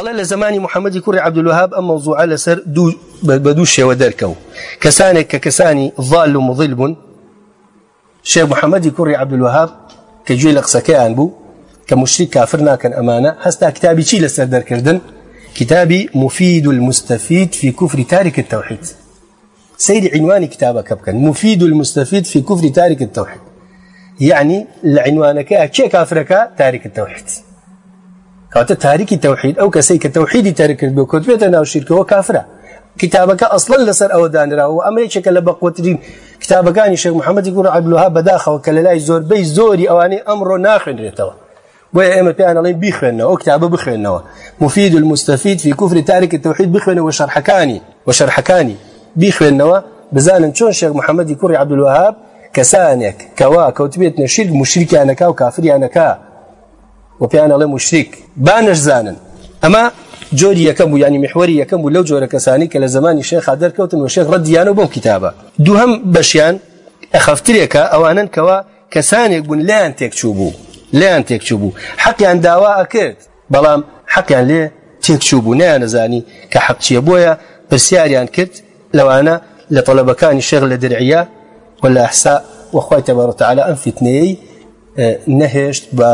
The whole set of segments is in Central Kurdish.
ئەڵێ لە زمانی محەممەدی کوڕی عبدلوهاب ئەم مەوزوعە لەسەر بە دوو شێوە دەرکەوت کەسانێک کە کەسانی ڤال و مضل بوون شێ محەممەدی کوڕی عبدلوهاب کە گوێ لە قسەکەیان بوو کە مشتی کافر ناکەن ئەمانە هەستا کتابی چی لەسەر دەرکردن کتابی مفید المستفید في كفر تارك التوحيد سير عنوان كتابك بكن مفيد المستفيد في كفر تارك التوحيد يعني العنوانك كي كافرك تارك التوحيد کاتە تاریکی تەوحید ئەو کەسەی کە تەوحیدی تەرکرد بۆ کتبێتە ناو شیرکەوە کافرە کتابەکە ئەسڵن لەسەر ئەوە دانراوە ئەمرێکێکە لە بەقوترین کتابەکانی شێخ محەممەدی گوڕ عبلوها بەداخەوە کە لە لای زۆربەی زۆری ئەوانەی ئەمڕۆ ناخێنرێتەوە بۆ ئێمە پێیانڵین بیخوێنەوە کتابە بخوێنەوە مفید المستەفید في کوفری تاریکی تەوحید بخوێنەوە شەرحەکانی و شەرحەکانی بیخوێنەوە بزانن چۆن شێخ محەممەدی کوڕی عبدولوهاب کەسانێک کەوا کەوتبێت نەشیر مشریکیانەکە و کافریانەکە و پێیان ئەڵێ مشتیک بانش زانن ئەمە جۆری یەکەم و ینی محوەری یەکەم و لەو جۆرە کەسانی کە لە زمانی شێخ دەرکەوتن و شێخ ڕەدیانە بۆم کتابە دووهم بەشیان ئەخەفترێکە ئەوانن کەەوە کەسانێک بوون لایەن تێکچوو بوو لایەن تێکچوو بوو حەقیان داوا ئەکرد بەڵام حەقیان لێ تێکچوو بوو نیانەزانی کە حەقچیە بۆیە پرسیاریان کرد لەوانە لە طلبەکانی شێغ لە درعە ولا ئەحسا وەخوای تەبارەتەعاالە ئەم فتنەیە نەهێشت بە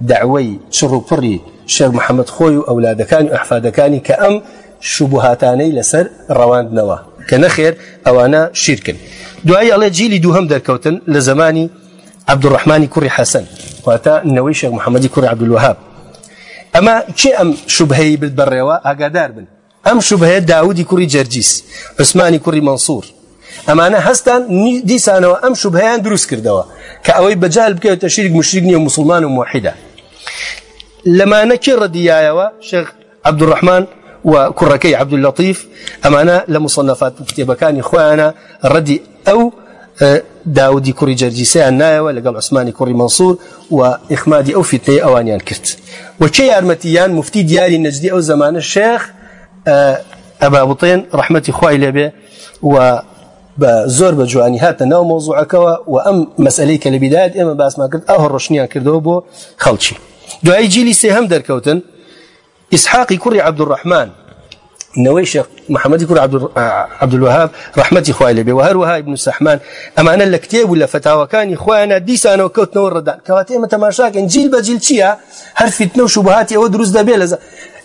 دعوی چڕ و پڕی شێر محەممەد خۆی و ئەولادەکانی ئەحفادەکانی کە ئەم شوبهاتانەی لەسەر ڕەواندنەوە کە نەخێر ئەوانە شیرکن دوایی ئەڵێ جیلی دووهم دەرکەوتن لە زمانی عبدوڕحمانی کوڕی حەسەن واتە نەوەی شێخ محەممەدی کوڕی عبدولوهاب ئەمە چێ ئەم شوبهەیە برد بەڕێوە ئاگادار بن ئەم شوبهەیە داودی کوڕی جەرجیس عسمانی کوڕی منسوور ئەمانە هەستان دیسانەوە ئەم شوبهەیان دروست کردەوە کە ئەوەی بەجال بکەوێتە شیرک مشرک نیە و مسلمان و موحیدە لەمانەکی ڕدیایەوە شێخ عبدوڕحمان و کوڕەکەی عبدوللطیف ئەمانە لە مسلەفات کتێبەکانی خۆیانە ڕەدی ئەو داودی کوڕی جەرجیسیان نایەوە لەگەڵ عسمانی کوڕی منسوور و ئخمادی ئەو فیتنەی ئەوانیان کرد وچە یارمەتیان مفتی دیاری نەجدی ئەو زمانە شێخ ئەبابڵێن ڕحمەتی خوای لەبێ و بە زۆر بە جوانی هاتە ناو مۆزوعەکەەوە و ئەم مەسلەی کە لە بیداات ئێمە باسمان کرد ئەو ڕۆشنیان کردەوە بۆ خەڵکی دوای جیلی سێ هەم دەرکەوتن ئیسحاقی کوڕی عبدوڕحمان نەوەی شێخ محەممەدی کوور عبدولوهاب ڕحمەتی خوای لەبێ و هەروەها ابن سەحمان ئەمانە لە کتێب و لە فتاوەکانی خۆیانە دیسانەوە کەوتنەوە ڕدان کەواتە ئێمە تەماشاکەن جیل بە جیل چییە هەرفیتنە و شوبهاتی ئەوە دروست دەبێت لە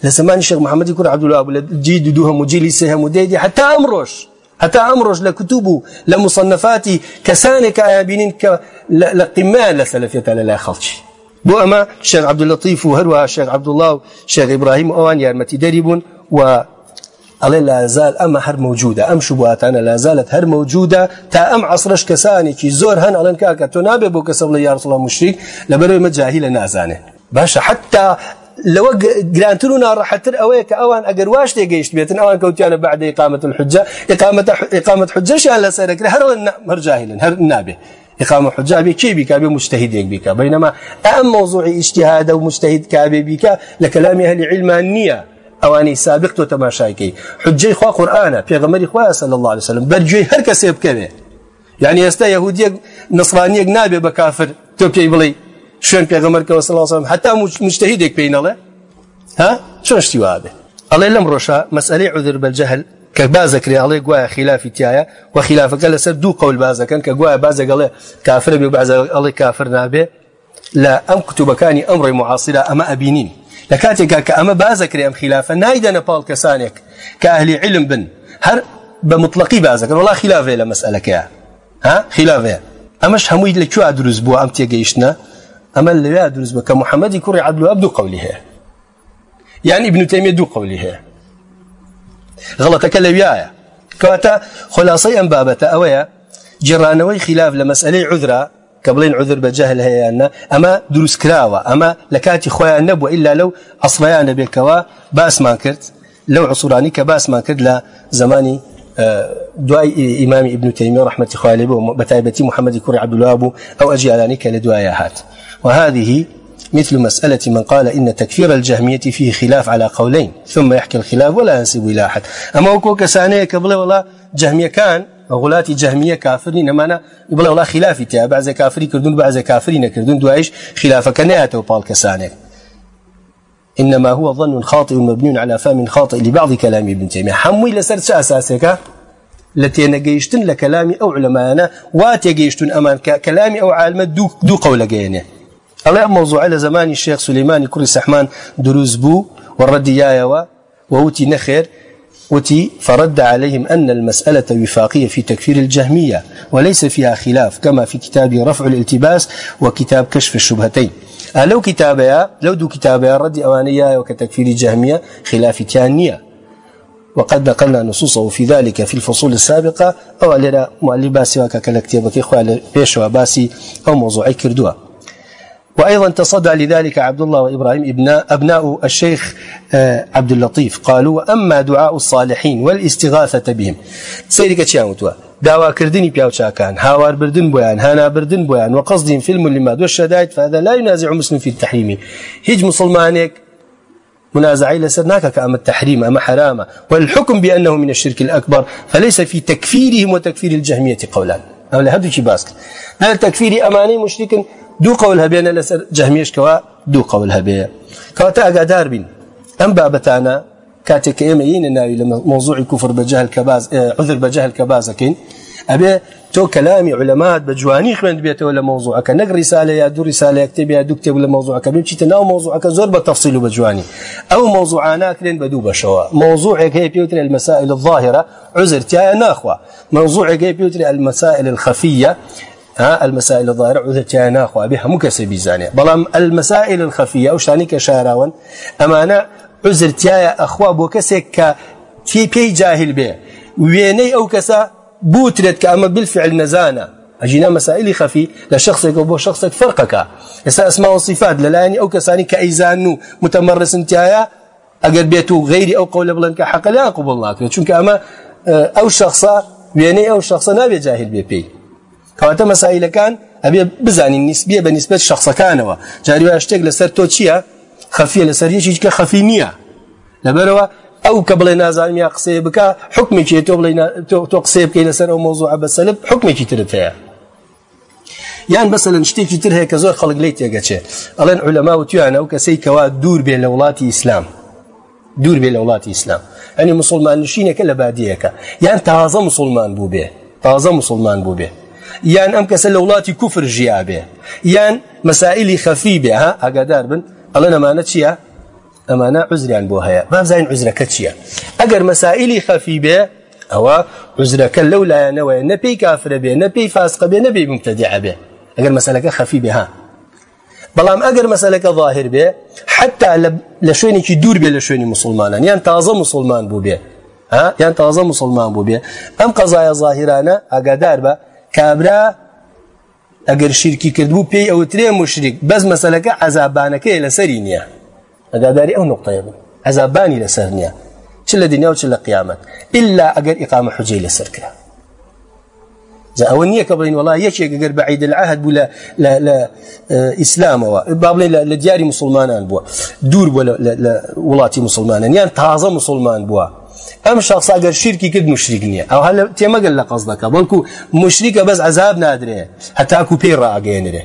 لە زمانی شێخ محەممەدی کوور عبدولوهاب لە جی دو هەموو جیلی سێ هەموو دێدی حتا ئەمڕۆژ هەتا ئەمڕۆژ لە کتوب و لە مسەنەفاتی کەسانێک ئایابینین کە لە قیما لە سەلفێتە لە لای خەڵکی بۆ ئەمە شێر عبدولەتیف و هەروە شێر عبدوڵاو و شێر ئیبراهیم ئەوان یارمەتی دەری بوون و ئەڵێ لازال ئەمە هەر موجودە ئەم شوباتانە لازالت هەر موجودە تا ئەم عسرش کەسانێکی زۆر هەن ئەڵەن کاکە تۆ نابێ بۆ کەسە بڵێ یارسڵە مشریک لەبەرەوەمە جاهی لە نازانێ باشە حتا لەوە گرانتر و ناڕەحەتر ئەوەیە کە ئەوان ئەگەر واش تێگەیشت بێتن ئەوان کەوتیانە بعدی قامت الحجة إقامة إقامة حجەشیان لەسەرەکر هەروەن مەرجاهلن هەر نابێ إقامة حجة بي كي بك بي مجتهد بك بينما أم موضوع اجتهاد ومجتهد كابي بك لكلام أهل علم النية ئەوانی سابق تۆ تەماشاکەی حجەی خوا قورآانە پێغمەری خوا سە لە الله وسلم بەرجێ هەر کەسێ بکەوێ یعنی ئێستا یهودیەک نسرانیەک نابێ بە کافر تۆ پێی بڵێ شوێن پێغەمەرکەوە سەڵاسەم هەتا مشتهیدێک پێی نەڵێ ها چۆن شتی وابێ ئەڵێ لەم ڕۆژە مەسئلەی عذر بەجەهل کە بازەکری ئەڵێ گوایە خلافی تایە و خلافەکە لەسەر دوو قەول بازەکەن کە گوایە بازەگەڵێ کافر بێ ئەڵێ کافر نابێ لە ئەم کتوبەکانی ئەمڕی معاصرە ئەمە ئەبینین لە کاتێکا کە ئەمە بازەکری ئەم خلافە نایدەنە پاڵ کەسانێک کە ئەهلی علم بن هەر بە مطلقی بازەکەن وڵا خلافێ لە مەسئلەکەیە ها خلافێ ئەمەش هەمووی لەکووا دروست بوو ئەم تێگەیشتە ئەمە لەوێ دروست بکە محەممەدی کوڕی عبدلواب دوو قولی هەیە یعنی ابن تەیمێ دوو قولی هەیە غڵەتەکە لەویایە کەواتە خلاصی ئەم بابەتە ئەوەیە جێڕانەوەی خلاف لە مەسئلەی عذرا کە بڵین عذر بە جەهل هەیەیانە ئەمە دروستکراوە ئەمە لە کاتی خۆیان نەبووە ئللا لەو ئەسڵیانە بێکەوە باسمان کرد لەو عسوورانی کە باسمان کرد لە زمانی دوای ئیمامی ئبن تەیمیە ڕحمەتی خوالێ بۆ بەتایبەتی محەممەدی کوڕی عبدولا بوو ئەو ئەجیالانی کە لە دوایە هات وهذه مثل مسألة من قال إن تكفير الجهمية فيه خلاف على قولين ثم يحكي الخلاف ولا ينسب إلى أحد أما وكو كسانية كبلا والله جهمية كان وغلاتي جهمية كافرين أمانا بلا والله خلافي تيا بعض كافري كردون بعض كافرين كردون دوايش خلافك نهاية وبال كسانية إنما هو ظن خاطئ مبني على فهم خاطئ لبعض كلام ابن تيمية حموي لسرت أساسك لە تێنەگەیشتن لە کەلامی ئەو لەمانە وا تێگەیشتون ئەمان کە کەلامی ئەو عالمە دوو دوو قەو لەگەێنێ ئەڵێ ئەم مۆزوعە لە زمانی شێخ سلەیمانی کوری سەحمان دروست بوو وڕدیایەوە ووتی نەخێر وتي فرد عليهم أن المسألة وفاقية في تكفير الجهمية وليس فيها خلاف كما في كتاب رفع الالتباس وكتاب كشف الشبهتين لو كتابها لو دو كتابها رد أوانية وكتكفير الجهمية خلاف تانية وقد نقلنا نصوصه في ذلك في الفصول السابقة أو لنا مؤلف باسي وككلكتيبك إخوة بيشوا باسي أو موضوعي كردوها وأيضا تصدى لذلك عبد الله وإبراهيم ابناء أبناء الشيخ عبد اللطيف قالوا وأما دعاء الصالحين والاستغاثة بهم سيرك تشاوتوا داوا كردني بياو كان هاوار بردن بوان هانا بردن بوان وقصدهم فيلم لما دو الشدائد فهذا لا ينازع مسلم في التحريم هج مسلمانك منازعي لسرناك كأم التحريم أما حرامة والحكم بأنه من الشرك الأكبر فليس في تكفيرهم وتكفير الجهمية قولان أو لهدو شي باسك هل تكفير أماني مشرك دو قول هبيان لسر جهميش كوا دو قول هبيان كواتا أقادار بين أم بابتانا كاتك إيميين ناوي لموضوع كفر بجهل كباز عذر بجهل كبازكين ئەبێ تۆ کەلامی علەمات بە جوانی خوێند بێتەوە لە مۆزوعەکە نەک ریسالە یا دوو ریسالە کتێب یا دوو کتێب لە مۆزوعەکە بین چیتە ناو مۆزوعەکە زۆر بە تەفسیل و بە جوانی ئەو مۆزوعاناکرێن بە دوو بەشەوە مۆزوعێک هەیە پێوترێ المەسائل الظاهرة عذر تایە ناخوا مۆزوعێک هەیە پێوترێ المەسائل الخفية ها المسائل الظاهرة عذر تایە ناخوا بێ هەموو کەسێ بیزانێ بەڵام المەسائل الخفية ئەو شانی کە شاراون ئەمانە عذر تایە ئەخوا بۆ کەسێک کە تی پێی جاهل بێ وێنەی ئەو کەسە بوترێت کە ئەمە بالفعل نەزانە ئەژینا مەسائلی خەفی لە شخصێکەوە بۆ شخصێک فەرقەکە ئێستا ئەسما و صفات لەلایەنی ئەو کەسانی کە ئەیزان و متەمەڕسنتیایە ئەگەر بێت و غیری ئەو قەولە بڵێن کە حەقە لا قوبڵ ناکرێت چونکە ئەمە ئەو شخصە وێنەی ئەو شخصە نابێت جاهل بێ پێی کەواتە مەسائلەکان ئەبێ بزانین نسبیە بە نسبت شخصەکانەوە جاریوە شتێک لەسەر تۆ چییە خەفیە لەسەر هیچ کە خەفی نییە لەبەرەوە ئەو کە بڵێ نازانم یا قسەیە بک حکمێکی تۆ بڵێ تۆ قسەی بکەی لەسەر ئەو مۆزوع بەسەلب حکمێکی ترت هەیە یان بەسەلن شتێکی تر هەیە کە زۆر خەڵک لی تێگەچێ ئەڵێن علەما و تویانە ئەو کەسەی کەوا دوور بێ لە وڵاتی ئیسلام دوور بێ لە وڵاتی ئیسلام ئەنی مسلمان نشینەکە لە بادیەکە یان تازە مسلمان بوو بێ تازە مسلمان بوو بێ یان ئەم کەسە لە وڵاتی کوفر ژیا بێ یان مەسائلی خەفی بێ ها ئاگادار بن ئەڵە نەمانە چییە ئەمانە عزریان بۆ هەیە بازین عزرەکە چییە ئەگەر مەسائلی خەفی بێ ئەوە عزرەکە لەو لایەنەوەی نەپی کافرە بێ نەپی فاسقە بێ نەبی ممتەدیع بێ ئەگەر مەسلەکە خەفی بێها بەڵام ئەگەر مەسلەکە ظاهر بێ حتا لە شوێنێکی دوور بێ لە شوێنی مسلمانان یان تازە مسلمان بوو بێ یان تازە مسلمان بوو بێ ئەم قەزایە ظاهرانە ئاگادار بە کابرا ئەگەر شیرکی کردبوو پێی ئەوترێ مشریک بەس مەسلەکە عذابانەکەی لەسەری نییە ئەگاداری ئەو نقطەیە بن ئەزابانی لەسەر نییە چ لە دنیا و چ لە قیامەت إلا ئەگەر ئقامە حجەی لەسەر کرا ئەوە نییە کە بڵین وڵا یەکێک گەر بە عیدل عهد بوو لە ئیسلامەوە با بڵێ لە دیاری مسلمانان بووە دوور بووە لە وڵاتی مسلمانان یان تازە مسلمان بووە ئەم شخصا گەر شیرکی کرد مشریک نییە ئەو هەل تێمەگەل لە قەز دەکە بەڵکو مشریکە بەس عذاب نادرێ هەتاکو پێی ڕاگەێنرێ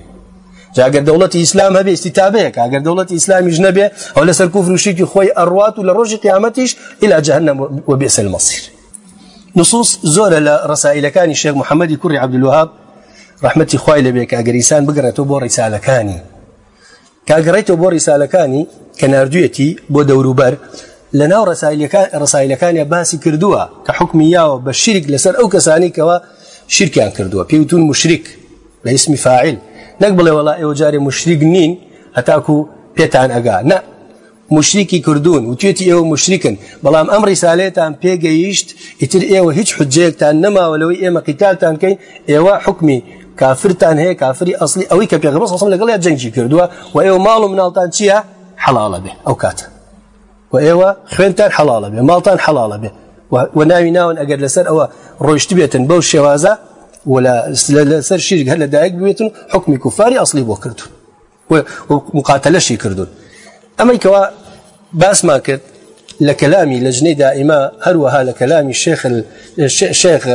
جاگەر دەوڵەتی ئیسلام هەبێ استیتابەیەک ئەگەر دەوڵەت ئیسلامیش نەبێ ئەو لەسەر کوفروشیکی خۆی ئەڕوات و لە ڕۆژی قیامەتیش إلى جهنم وبئس المصير نصوص زۆرە لە ڕسائلەکانی شێخ محەممەدی کوڕی عبدلوهاب ڕحمەتی خوای لەبێ کاگەریسان بگەڕێتەوە بۆ ڕیسالەکانی کاگەڕێتەوە بۆ ڕیسالەکانی کە نردویەتی بۆ دەوروبەر لە ناو ڕسایلەکانی باسی کردووە کە حکمی یاوە بە شیرک لەسەر ئەو کەسانی کەەوە شیرکیان کردووە پێوتون مشریک لە اسمی فاعل نەک بڵێ وڵا ئێوە جارێ مشریک نین هەتاکو پێتان ئەگا نە مشریکی کردوون و توێتی ئێوە مشریکن بەڵام ئەم ریسالێتان پێگەیشت ئیتر ئێوە هیچ حجەیەکتان نەماوەلەوەی ئێمە قیتالتان کەین ئێوە حکمی کافرتان هەیە کافری ئەسلی ئەوەی کە پێغمە سەسم لەگەڵ جەنگی کردووە و ئێوە ماڵ و مناڵتان چییە حەڵاڵە بێ ئەو کاتە و ئێوە خوێنتان حەڵاڵە بێ ماڵتان حەڵاڵە بێ و ناوی ناون ئەگەر لەسەر ئەوە ڕۆیشت بێتن بەو شێوازە ولا لسر شرك هل دايك بيتون حكم كفاري أصلي بوكرتون ومقاتلة شي كردون أما كوا باس ما كرت لكلامي لجنة دائما هروها لكلامي الشيخ الشيخ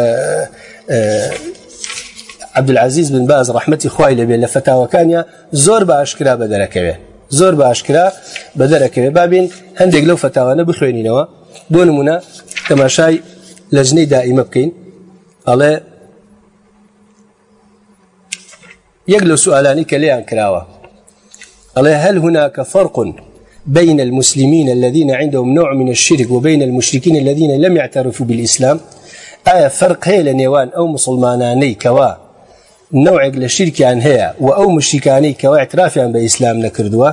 عبد العزيز بن باز رحمتي خواهي لبي لفتاوى كانيا زور باشكرا بدركبه زور باشكرا بدركبه بابين هندق لو فتاوانا بخوينينوا بو نمونا تماشاي لجنة دائمة بكين على یەک لە سوالانی کە لێیان کراوە ئەڵێ هەل هناکە فەرقون بين المسلمين الذين عندهم نوع من الشرك وبين المشركين الذين لم يعترفوا بالإسلام آية فرق هي لنيوان أو مسلماناني كوا نوع للشرك عن هي وأو مشركاني كوا اعترافا بإسلام نكردوا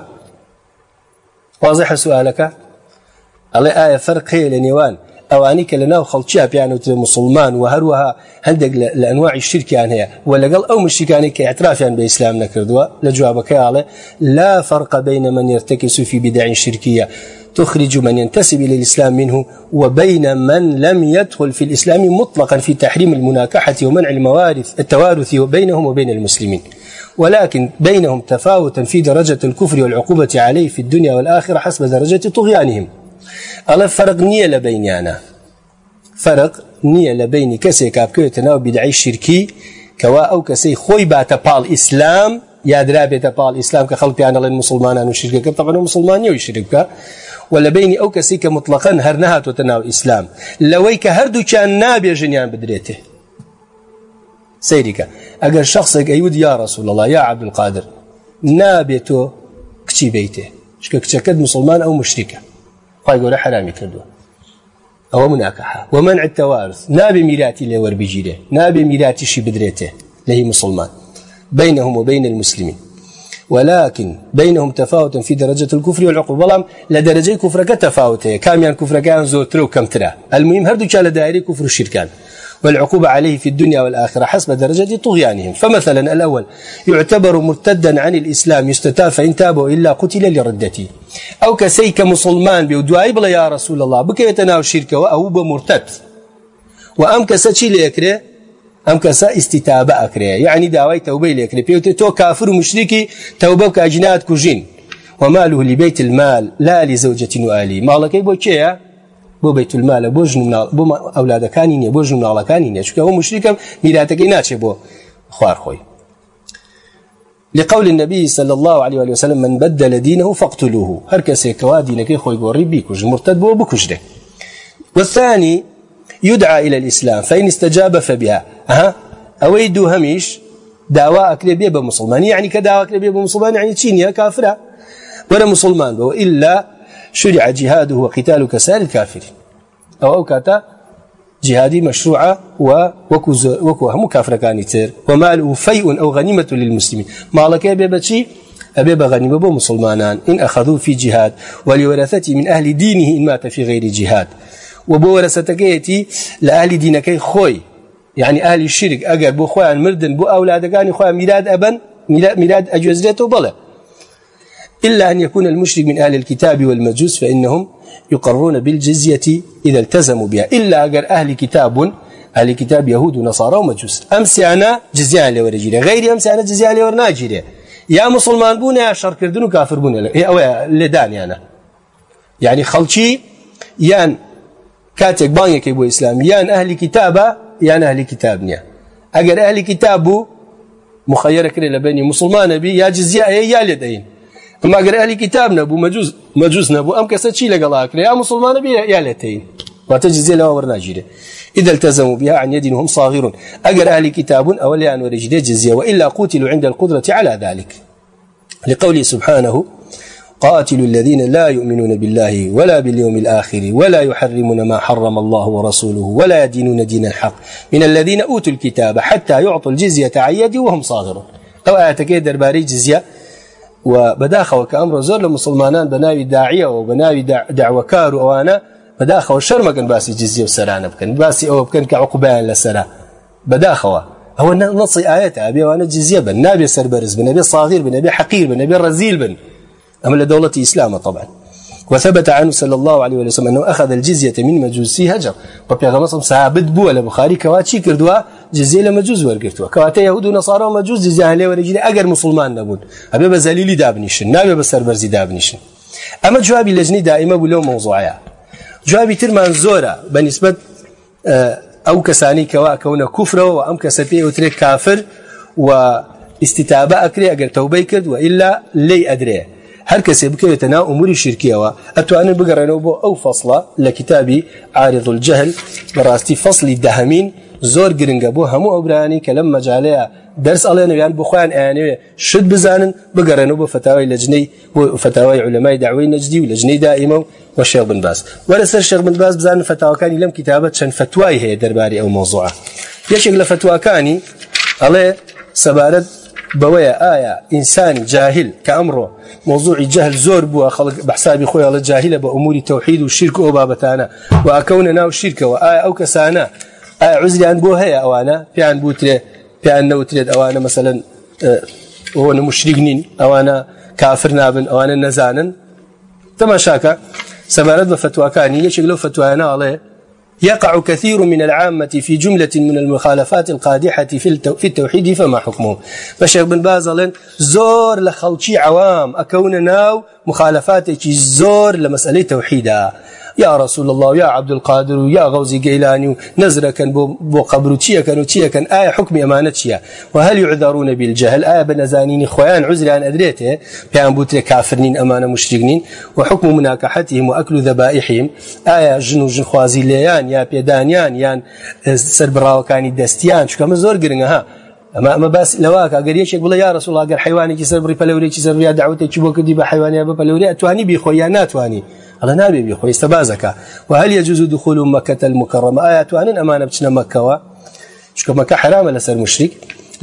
واضح سؤالك الله آية فرق هي لنيوان ئەوانی کە لەناو خەڵکییا پیانوترێ مسلمان و هەروەها هەندێک لە ئەنواعی شیرکیان هەیە و لەگەڵ ئەو مشتیکانی کە اعترافیان بە ئیسلام نەکردووە لە جوابەکەیاڵێ لا فرق بين من يرتكي في بدع شركية تخرج من ينتسب إلى الإسلام منه وبين من لم يدخل في الإسلام مطلقا في تحريم المناكحة ومنع الموارث التوارث وبينهم وبين المسلمين ولكن بينهم تفاوتا في درجة الكفر والعقوبة عليه في الدنيا والآخرة حسب درجة طغيانهم ئەڵە فەرق نییە لە بینیانە فەرق نییە لە بینی کەسێکا بکوێتە ناو بیدعی شرکی کەوا ئەو کەسەی خۆی باتە پاڵ ئیسلام یادرا بێتە پاڵ ئیسلام کە خەڵکییانەڵێن مسلمانان و شرکەکە تەبەن مسلمانیەوەی شرکە و لە بینی ئەو کەسی کە مطلقەن هەر نەهاتۆتە ناو ئیسلام لەوەی کە هەردووچیان نابێژنیان بدرێتێ سەیریکە ئەگەر شخصێک ئەیود یا ڕسول الله یا عبدقادر نابێت تۆ کچی بیتێ شکە کچەکەت مسلمان ئەو مشتیکە خی گەورە حرامی کردووە ئەوە مناکەها وەمەن عتەوارس نابێ میراتی لێ وەربژیرێ نابێ میراتیشی بدرێتێ لەهی مسلمان بينهم وبين المسلمين ولكن بينهم تفاوت في درجة الكفر والعقوبة بلام لدرجة كفرك تفاوته كاميان كفرك زوتر وكمترا المهم هردو كان لدائري كفر الشركان والعقوبة عليه في الدنيا والآخرة حسب درجة طغيانهم فمثلا الأول يعتبر مرتدا عن الإسلام يستتاب فإن تاب إلا قتل لردته أو كسيك مسلمان بيودواي بلا يا رسول الله بك يتناو الشركة وأهو بمرتد وأم كساتشي ليكري أم كسا استتابة أكري يعني داوي توبة ليكري بيوتي تو كافر ومشركي توبة كأجناد كوجين وماله لبيت المال لا لزوجة وآلي مالك يبو كيه بۆ بەیتولمالە بۆ بۆ ئەولادەکانی نیە بۆ ژناڵەکانی نیە چکە ئەو مشریکە میراتەکەی ناچێت بۆ خوارخۆی لقول النبي صلى الله عليه وآله وسلم من بدل دينه فاقتلوه هر كسي كوا دينك خوي غوري بيكوج مرتد بو بكوجده والثاني يدعى إلى الإسلام فإن استجاب فبها أها أويدو هميش دعوة أكلبية بمسلمان يعني كدعوة أكلبية بمسلمان يعني تشينيا كافرة ولا مسلمان وإلا شرع جهاده وقتال كسائر الكافرين أو أو كاتا جهادي مشروعة وكو, وكو هم كافر كان يتر وماله فيء أو غنيمة للمسلمين ما لك يا بيبتشي أبي بغنيمة بو مسلمانان إن أخذوا في جهاد ولورثته من أهل دينه إن مات في غير جهاد وبو ورثتك يتي لأهل دينك خوي يعني أهل الشرك أقر بو خوان مردن بو أولادك خوان ميلاد أبن ميلاد, ميلاد أجوزلته بله إلا أن يكون المشرك من أهل الكتاب والمجوس فإنهم يقرون بالجزية إذا التزموا بها إلا أجر أهل كتاب أهل كتاب يهود ونصارى ومجوس أمس أنا جزية لورجيرة غير أمس أنا جزية لورناجيرة يا مسلمان بون يا شركردن وكافر بون لداني أنا يعني خلشي يان كاتك بانيك بو إسلام يان أهل كتابة يان أهل كتاب نيا أجر أهل كتاب مخيرك لبني مسلمان بي يا جزية يا لدين اما اگر اهل کتاب نبو مجوز مجوز نبو ام کس چی لگل اکره یا مسلمان بی یا لتین ما تجزي لها ورناجيره إذا التزموا بها عن يد هم صاغرون أجر أهل كتاب أولي أن ورجد جزية وإلا قتلوا عند القدرة على ذلك لقوله سبحانه قاتلوا الذين لا يؤمنون بالله ولا باليوم الآخر ولا يحرمون ما حرم الله ورسوله ولا يدينون دين الحق من الذين أوتوا الكتاب حتى يعطوا الجزية عن يد وهم صاغرون أو آتك درباري جزية و بەداخەوە کە ئەمڕۆ زۆر لە مسلمانان بە ناوی داعیەوە بە ناوی داواکار و ئەوانە بەداخەوە شەرمەگەن باسی جززیە و سەرانە بکەن باسی ئەوە بکەن کە عقوبیان لەسرە بەداخەوە ئەوە نەسی ئاەت ئابێوانە جززیە بن نابێ سەربەرز بن نەبێ ساغیر بن نەبێ حەقیر بن نەبێ ڕزیل بن ئەمە لە دەوڵەتی ئیسلامە طبعاً وثبت عنه صلى الله عليه وسلم أنه أخذ الجزية من مجوسي هجر وفي هذا مصر ثابت بوا لبخاري كواتشي كردوا جزية لمجوز ورقرتوا كواتا يهود ونصارى ومجوز جزية أهلية ورقية أقر مسلمان نبون أبي بزليلي دابنيشن نابي بسربرزي دابنيشن أما جوابي لجني دائما بلو موضوعيا جوابي ترمان زورا بنسبة أو كساني كوا كون كفر وأم كسبي وترك كافر و استتابة أكري أقر توبي كرد وإلا لي أدريه هەر کەسێ بکەوێتە ناو ئوموری شرکیەوە ئەتوانن بگەڕێنەوە بۆ ئەو فەصلە لە کتابی عارض الجهل بەڕاستی فەصلی دەهەمین زۆر گرنگە بۆ هەموو ئەوبرانی کە لەم مەجاالەیە دەرس ئەڵێنەویان بخۆیان ئەیانەوێ شت بزانن بگەڕێنەوە بۆ فتاوای لەجنەی فتاوای علەمای داوای نەجدی و لەجنەی دائیمە و شێخ بن باس وەرە سەر شێخ بن باس بزانن فتاوەکانی لەم کتابە چەند فتوای هەیە دەرباری ئەو مۆزوعە یەکێک لە فتوواکانی ئەڵێ سەبارەت بەوەیە ئایا ئینسانی جاهل کە ئەمڕۆ مۆزوعی جەهل زۆر بووە خەڵک بەحسابی خۆیڵە جاهلە بە ئوموری تەوحید و شیرک ئەو بابەتانە و ئەکەونە ناو شیرکەوە ئایا ئەو کەسانە ئایا عزلیان بۆ هەیە ئەوانە پیان بوترێ پیان نەوترێت ئەوانە مەسەن ئەوە مشریک نین ئەوانە کافر نابن ئەوانە نەزانن تەماشاکە سەبارەت بە فتوواکانی یەکێک لەو فتوایە ناڵێ يقع كثير من العامة في جملة من المخالفات القادحة في التوحيد فما حكمه فشيخ بن باز لن زور لخلشي عوام أكون ناو مخالفاتك زور لمسألة توحيدها یا رسول الله یا عبد القادر و یا غوزی گەیلانی و نەزرەکەن بۆ قبر و چیەکەن و چیەکەن ئایا حکمی ئەمانە چییە و هەلی عدارونە بیلجهل ئایا بە نەزانینی خۆیان عزریان ئەدرێتێ پێیان بوتێ کافرنین ئەمانە مشتگنین و حکم و مناکەحتیم و ئەکل و دەبائحیم ئایا ژن و ژنخوازی لێیان یا پێدانیان یان سربراوەکانی دەستیان چکەمە زۆر گرنگەها ئەمە ئەمە باس لەواکە گەر یەکێک بڵێ یا ڕسوڵ ئەگەر حیوانێکی سەرڕی پەلەورێکی سەرڕیا داوتێکی بۆ کردی بە حیوانیا بە پەلەوری ئەتوانی بیخۆیان ناتوانانی. ئەڵە نابێبی خۆیستە بازەکە و هەل یەجوز و دخول و مەکەتە المکەڕەمە ئایا توانن ئەمانە بچنە مەکەوە چکە مەکە حرامە لەسەر مشریک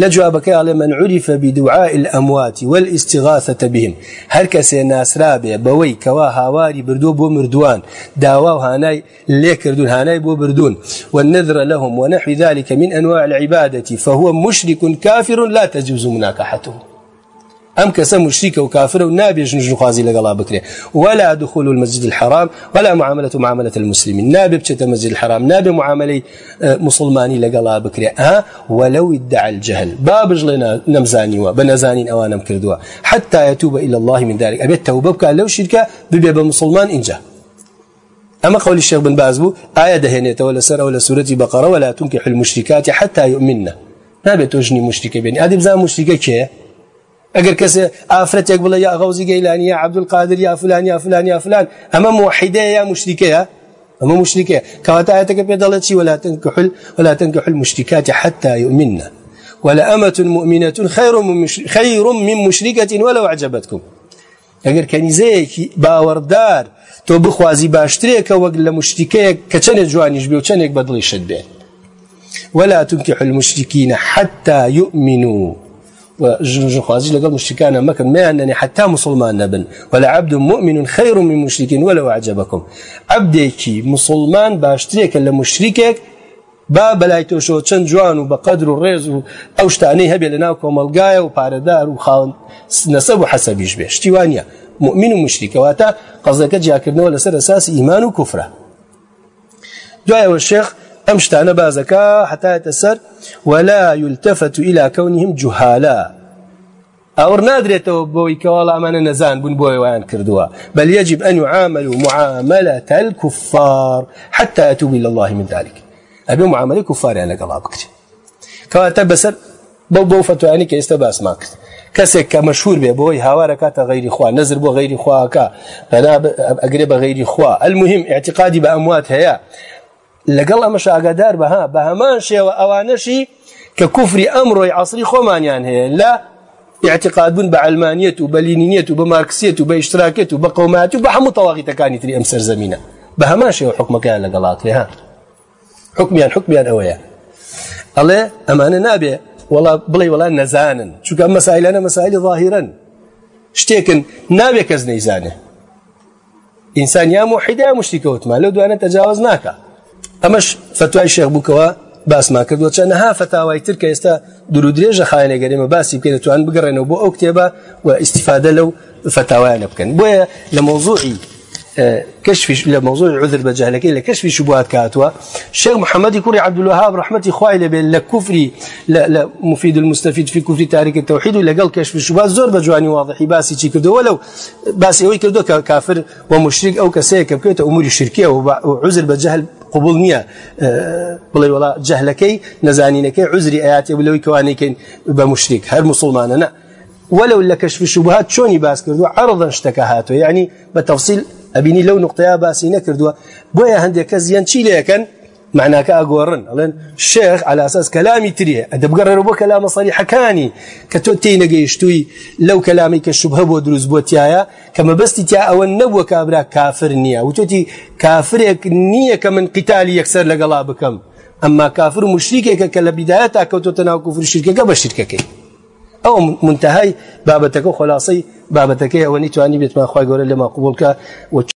لە جوابەکەی ئاڵێ من عریف بدوعاء الأموات والاستغاثة بهم هەر کەسێ ناسرا بێ بەوەی کەوا هاواری بردووە بۆ مردووان داوا و هانای لێ کردوون هانای بۆ بردوون والنذر لهم ونحو ذلك من أنواع العبادة فهو مشرك كافر لا تجوز مناكحته ئەم کەسە مشتیکە و کافرە و نابێژن ژنخوازی لەگەڵا بکرێ ولا دخول المسجد الحرام ولا معاملة معاملة المسلمين نابێ بچێتە مسجد الحرام نابێ معاملی مسلمانی لەگەڵا بکرێ ئا ولو ادعى الجهل با بژڵێ نەمزانیوە بە نەزانین ئەوانم کردووە حتى يتوب الى الله من ذلك ئەبێت تەوبە بکە لەو شیرکە ببێ بە مسلمان اینجا أما قول الشيخ بن باز بو آية دهنيته ولا سر ولا سورة بقرة ولا تنكح المشركات حتى يؤمنن نابێت تۆژنی مشتیکە بێنی ئادی بزان مشتیکە کێ ئەگەر کەس ئافرەتێک بڵێ یا غەوزی گەیلانی یا عبدولقادر یا فلان یا فلان یا فلان ئەمە موحیدەیە یا مشتیکەیە ئەمە مشتیکە کەواتە ئاەتەکە پێ دەڵێت چی ولا تنكحل ولا تنكحل المشتكات حتى يؤمنن ولأمة مؤمنة خير من خير من مشركة ولو أعجبتكم ئەگەر کەنیزەیەکی باوەڕدار تۆ بخوازی باشترێکە وەک لە مشتیکەیەک کە چەندێک جوانیش بێ و چندێک بەدڵی شت بێ ولا تنكح المشركين حتى يؤمنوا ژنخوازی لەگەڵ مشتکانە مەکەن میانێ حتا مسلمان نەبن ولا عبد مؤمن خير من مشركين ولو عجبكم عبدێکی مسلمان باشترێکە لە مشریکێک با بەلای تۆشۆ چەند جوان و بە قدر و ڕێز و ئەو شتانەی هەبێ لە ناو کۆمەلگایە و پارەدار و خاون نەسەب و حەسەبیش بێ شتیوانە مؤمن و مشتیکەواتە قەزەکە جیاکردنەوە لەسەر ئەساسی ئیمان و کوفرە دوایەوە شێخ ئەم شتانە بازەکە حتاەتە سەر ولا یلتەفت إلى كونهم جهالا ئەوڕ نادرێتەوە بۆی کەواڵ ئەمانە نەزان بوون بۆی ویان کردووە بل يجب أن يعاملوا معاملة الكفار حتى يتوب إلى الله من ذلك أبي معاملة كفاريان لەگەڵا بکرێت کەواتە بەسەر بۆ بۆ فتوانی کە ئێستا باسمان کرد کەسێک کە مەشهور بێ بۆی هاوارەکەتە غیری خوا نظر بۆ غیری خواکە ئەگرێ بە غیری خوا المهم اعتقادی بە ئەموات هەیە لەگەڵ ئەمەش ئاگادار بەها بە هەمان شێوە ئەوانەشی کە کوفری ئەمڕۆی عسری خۆمانیان هەیە لە اعتقاد بوون بە علمانیت و بەلینینیت و بە مارکسیت و بە اشتراکێت و بە قوماتی و بە هەموو تەواقیتەکانی تری ئەم سەرزەمینە بە هەمان شێوە حکمەکەیان لەگەڵات لێها حکمیان حکمیان ئەوەیە ئەڵێ ئەمانە نابێ وڵا بڵێ وەڵان نەزانن چونکە مەسایلانە مەسایلی ظاهرن شتێکن نابێ کەس نەیزانێ ئینسان یا موحیدا مشتی کەوتمان لەو دوانە تەجاوز ناکە ئەمەش فتوای شێخ بووکەوە باسمان کردووە چەندەها فتاوای تر کە ئێستا دوور درێژە خاینەگەریمە باسی بکەین دەتوان بگەڕێنەوە بۆ ئەو کتێبە و ئیسیفادە لەو فتاوایانە بکەن بۆیە لە مۆزوعی كشف لموضوع عذر بجهلك إلى كشف شبهات كاتوا الشيخ محمد كوري عبد الوهاب رحمة إخوائي لبين لكفري لمفيد المستفيد في كفر تارك التوحيد ولا قال كشف الشبهات زور بجواني واضح باسي شي كردو ولو باسي أوي كردو كافر ومشرك أو كسيك بكيت أمور الشركية وعذر بجهل قوبول نییە بڵێ وڵا جەهلەکەی نەزانینەکەی عزری ئاياتی بلەوەی کەوانەکەین بە مشتێک هەر مسلمانە نە ولو لە کەشف شوبهات چۆنی باس کردو عرضن شتەکە هاتوۆ یعنی بە تەفسیل ئەبینی لەو نقطەیە باسی نەکردووە بۆیە هەندێک کە زیان چی لەکەن معناکە ئاگۆڕن ئەڵێن شێخ ئالاساس کەلامی ترێ ئە دەبگەڕێرە بۆ کەلامە سەری حەکانی کە تۆ تێی نەگەیشتووی لەو کەلامی کە شوبهە بۆ دروست بۆ تایە کە مەبستی تیا ئەوە نەبووە کابرا کافر نییە و تۆتی کافرێک نییە کە من قیتالی یەکسەر لەگەڵا بکەم ئەما کافر و مشریکێکە کە لە بیداە تاکەوتۆتە ناوکوفر شیرکەکە بە شیرکەکەی ئەو منتهای بابەتەکە خلاصی بابەتەکەی ئەوە نیتوانی بێتمان خخوای گەورە لەما قوبولکە